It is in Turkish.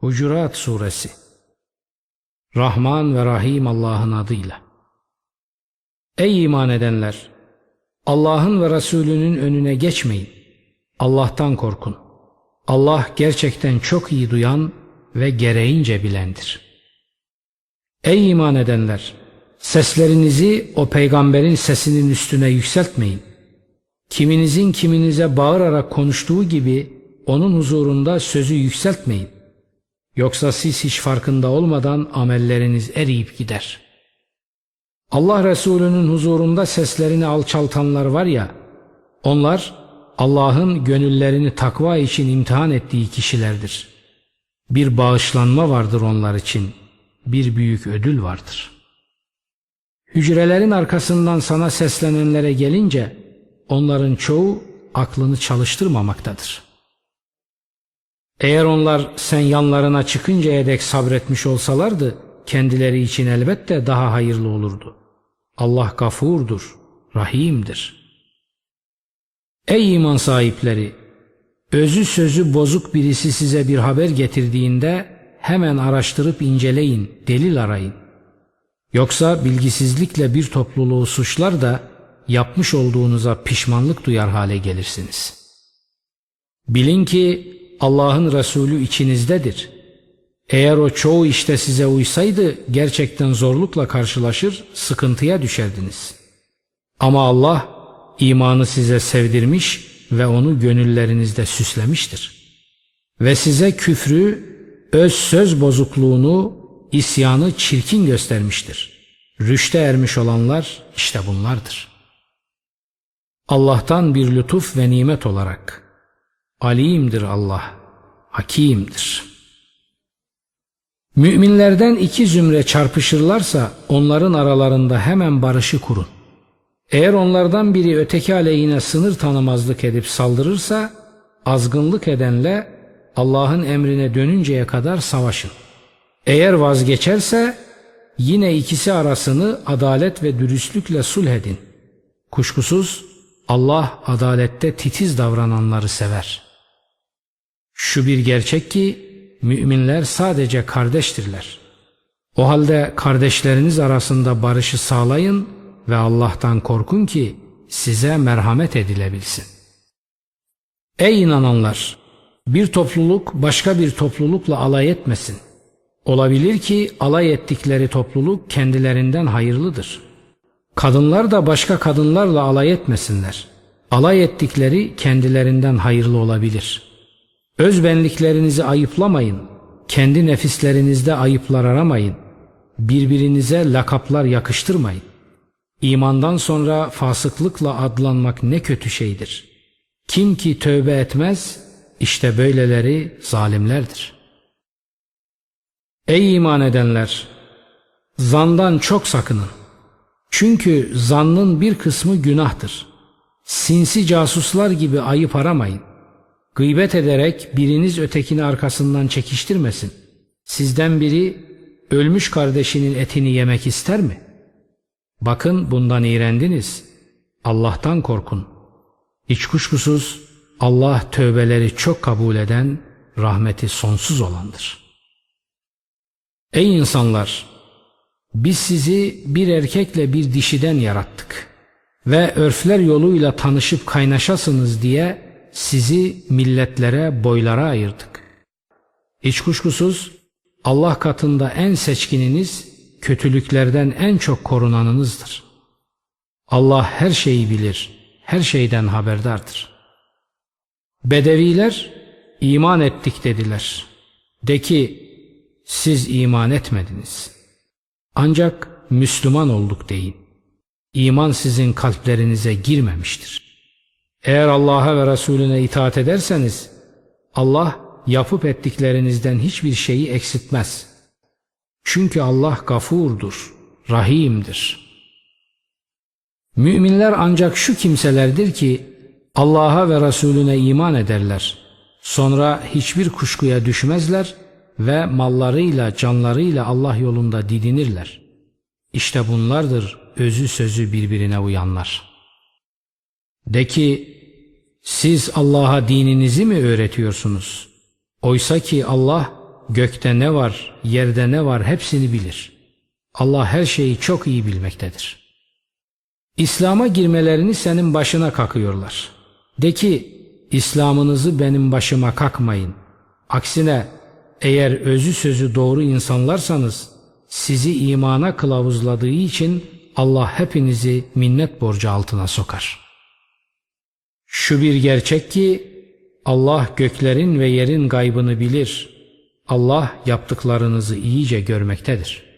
Hucurat Suresi Rahman ve Rahim Allah'ın adıyla Ey iman edenler! Allah'ın ve Resulünün önüne geçmeyin. Allah'tan korkun. Allah gerçekten çok iyi duyan ve gereğince bilendir. Ey iman edenler! Seslerinizi o peygamberin sesinin üstüne yükseltmeyin. Kiminizin kiminize bağırarak konuştuğu gibi onun huzurunda sözü yükseltmeyin. Yoksa siz hiç farkında olmadan amelleriniz eriyip gider. Allah Resulü'nün huzurunda seslerini alçaltanlar var ya, onlar Allah'ın gönüllerini takva için imtihan ettiği kişilerdir. Bir bağışlanma vardır onlar için, bir büyük ödül vardır. Hücrelerin arkasından sana seslenenlere gelince, onların çoğu aklını çalıştırmamaktadır.'' Eğer onlar sen yanlarına çıkıncaya dek sabretmiş olsalardı kendileri için elbette daha hayırlı olurdu. Allah gafurdur, rahimdir. Ey iman sahipleri! Özü sözü bozuk birisi size bir haber getirdiğinde hemen araştırıp inceleyin, delil arayın. Yoksa bilgisizlikle bir topluluğu suçlar da yapmış olduğunuza pişmanlık duyar hale gelirsiniz. Bilin ki Allah'ın Resulü içinizdedir. Eğer o çoğu işte size uysaydı gerçekten zorlukla karşılaşır, sıkıntıya düşerdiniz. Ama Allah imanı size sevdirmiş ve onu gönüllerinizde süslemiştir. Ve size küfrü, öz söz bozukluğunu, isyanı çirkin göstermiştir. Rüşte ermiş olanlar işte bunlardır. Allah'tan bir lütuf ve nimet olarak Alimdir Allah, hakimdir. Müminlerden iki zümre çarpışırlarsa onların aralarında hemen barışı kurun. Eğer onlardan biri öteki aleyhine sınır tanımazlık edip saldırırsa azgınlık edenle Allah'ın emrine dönünceye kadar savaşın. Eğer vazgeçerse yine ikisi arasını adalet ve dürüstlükle sulh edin. Kuşkusuz Allah adalette titiz davrananları sever.'' Şu bir gerçek ki müminler sadece kardeştirler. O halde kardeşleriniz arasında barışı sağlayın ve Allah'tan korkun ki size merhamet edilebilsin. Ey inananlar! Bir topluluk başka bir toplulukla alay etmesin. Olabilir ki alay ettikleri topluluk kendilerinden hayırlıdır. Kadınlar da başka kadınlarla alay etmesinler. Alay ettikleri kendilerinden hayırlı olabilir.'' Özbenliklerinizi ayıplamayın. Kendi nefislerinizde ayıplar aramayın. Birbirinize lakaplar yakıştırmayın. İmandan sonra fasıklıkla adlanmak ne kötü şeydir. Kim ki tövbe etmez, işte böyleleri zalimlerdir. Ey iman edenler! Zandan çok sakının. Çünkü zannın bir kısmı günahtır. Sinsi casuslar gibi ayıp aramayın. Gıybet ederek biriniz ötekini arkasından çekiştirmesin. Sizden biri ölmüş kardeşinin etini yemek ister mi? Bakın bundan iğrendiniz. Allah'tan korkun. Hiç kuşkusuz Allah tövbeleri çok kabul eden, rahmeti sonsuz olandır. Ey insanlar! Biz sizi bir erkekle bir dişiden yarattık ve örfler yoluyla tanışıp kaynaşasınız diye sizi milletlere, boylara ayırdık. Hiç kuşkusuz Allah katında en seçkininiz, kötülüklerden en çok korunanınızdır. Allah her şeyi bilir, her şeyden haberdardır. Bedeviler iman ettik dediler. De ki siz iman etmediniz. Ancak Müslüman olduk deyin. İman sizin kalplerinize girmemiştir. Eğer Allah'a ve Resulüne itaat ederseniz Allah yapıp ettiklerinizden hiçbir şeyi eksiltmez. Çünkü Allah gafurdur, rahimdir. Müminler ancak şu kimselerdir ki Allah'a ve Resulüne iman ederler. Sonra hiçbir kuşkuya düşmezler ve mallarıyla canlarıyla Allah yolunda didinirler. İşte bunlardır özü sözü birbirine uyanlar.'' De ki siz Allah'a dininizi mi öğretiyorsunuz? Oysa ki Allah gökte ne var, yerde ne var hepsini bilir. Allah her şeyi çok iyi bilmektedir. İslam'a girmelerini senin başına kakıyorlar. De ki, İslam'ınızı benim başıma kakmayın. Aksine eğer özü sözü doğru insanlarsanız sizi imana kılavuzladığı için Allah hepinizi minnet borcu altına sokar. Şu bir gerçek ki Allah göklerin ve yerin gaybını bilir. Allah yaptıklarınızı iyice görmektedir.''